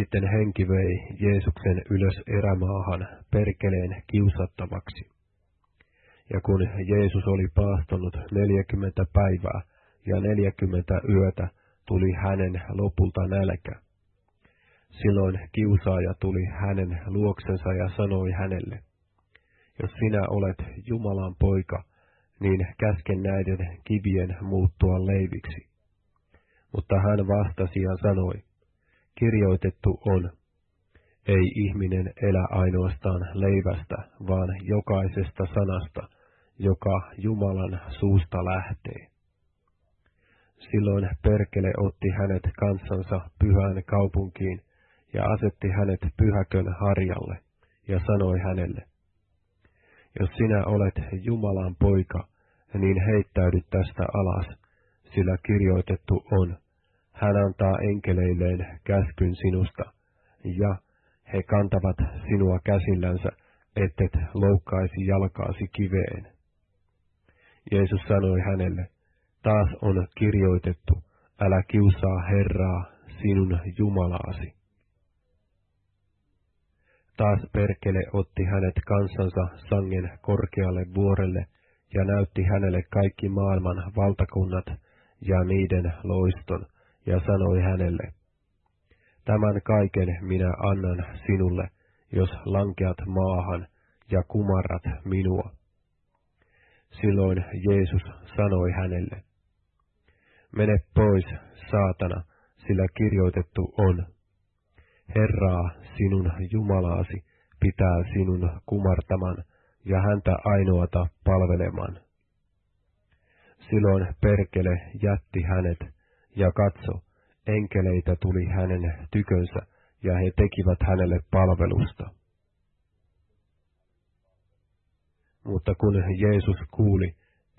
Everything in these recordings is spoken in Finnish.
Sitten henki vei Jeesuksen ylös erämaahan perkeleen kiusattavaksi. Ja kun Jeesus oli paastonut neljäkymmentä päivää ja neljäkymmentä yötä, tuli hänen lopulta nälkä. Silloin kiusaaja tuli hänen luoksensa ja sanoi hänelle, jos sinä olet Jumalan poika, niin käsken näiden kivien muuttua leiviksi. Mutta hän vastasi ja sanoi, kirjoitettu on, ei ihminen elä ainoastaan leivästä, vaan jokaisesta sanasta, joka Jumalan suusta lähtee. Silloin Perkele otti hänet kansansa pyhään kaupunkiin ja asetti hänet pyhäkön harjalle ja sanoi hänelle, jos sinä olet Jumalan poika, niin heittäydy tästä alas, sillä kirjoitettu on, hän antaa enkeleilleen käskyn sinusta, ja he kantavat sinua käsillänsä, ettet loukkaisi jalkaasi kiveen. Jeesus sanoi hänelle, taas on kirjoitettu, älä kiusaa Herraa, sinun Jumalaasi. Taas perkele otti hänet kansansa sangen korkealle vuorelle ja näytti hänelle kaikki maailman valtakunnat ja niiden loiston, ja sanoi hänelle, Tämän kaiken minä annan sinulle, jos lankeat maahan ja kumarrat minua. Silloin Jeesus sanoi hänelle, Mene pois, saatana, sillä kirjoitettu on, Herraa sinun Jumalaasi pitää sinun kumartaman ja häntä ainoata palvelemaan. Silloin perkele jätti hänet, ja katso, enkeleitä tuli hänen tykönsä, ja he tekivät hänelle palvelusta. Mutta kun Jeesus kuuli,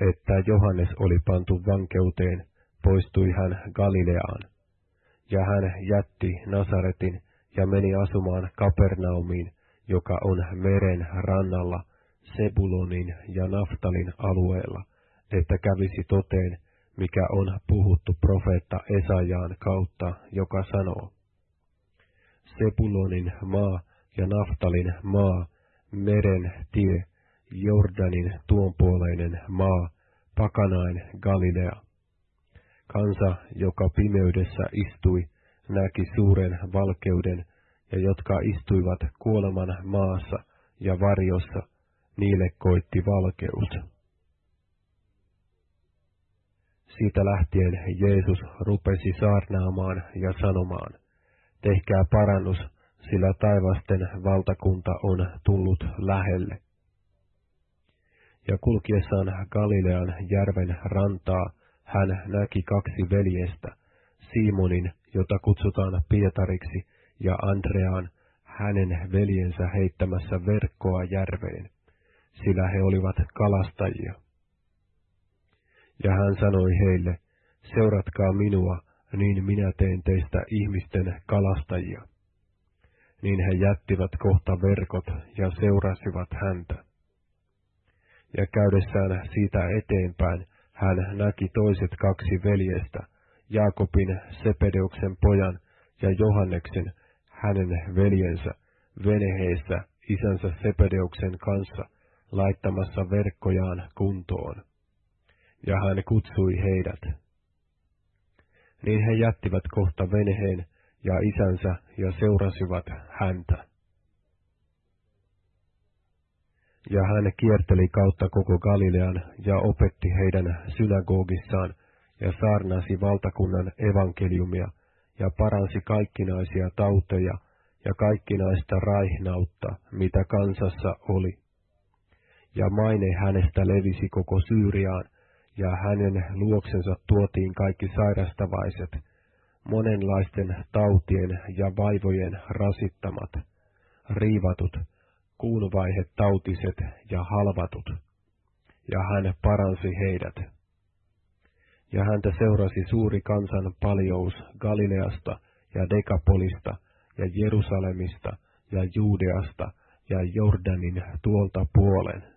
että Johannes oli pantu vankeuteen, poistui hän Galileaan, ja hän jätti Nasaretin ja meni asumaan Kapernaumiin, joka on meren rannalla, Sebulonin ja Naftalin alueella, että kävisi toteen, mikä on puhuttu profeetta Esajaan kautta, joka sanoo, Sebulonin maa ja Naftalin maa, meren tie, Jordanin tuonpuoleinen maa, pakanain Galilea. Kansa, joka pimeydessä istui, näki suuren valkeuden, ja jotka istuivat kuoleman maassa ja varjossa, niille koitti valkeus. Siitä lähtien Jeesus rupesi saarnaamaan ja sanomaan, tehkää parannus, sillä taivasten valtakunta on tullut lähelle. Ja kulkiessaan Galilean järven rantaa hän näki kaksi veljestä, Simonin, jota kutsutaan Pietariksi, ja Andreaan, hänen veljensä heittämässä verkkoa järveen, sillä he olivat kalastajia. Ja hän sanoi heille, seuratkaa minua, niin minä teen teistä ihmisten kalastajia. Niin he jättivät kohta verkot ja seurasivat häntä. Ja käydessään siitä eteenpäin hän näki toiset kaksi veljestä, Jaakobin Sepedeuksen pojan ja Johanneksen, hänen veljensä, veneheessä isänsä Sepedeuksen kanssa laittamassa verkkojaan kuntoon. Ja hän kutsui heidät. Niin he jättivät kohta veneheen ja isänsä ja seurasivat häntä. Ja hän kierteli kautta koko Galilean ja opetti heidän synagogissaan ja saarnasi valtakunnan evankeliumia ja paransi kaikkinaisia tauteja ja kaikkinaista raihnautta, mitä kansassa oli. Ja maine hänestä levisi koko Syyriaan, ja hänen luoksensa tuotiin kaikki sairastavaiset, monenlaisten tautien ja vaivojen rasittamat, riivatut, kuunvaihe tautiset ja halvatut, ja hän paransi heidät. Ja häntä seurasi suuri kansan paljous Galileasta ja Dekapolista ja Jerusalemista ja Juudeasta ja Jordanin tuolta puolen.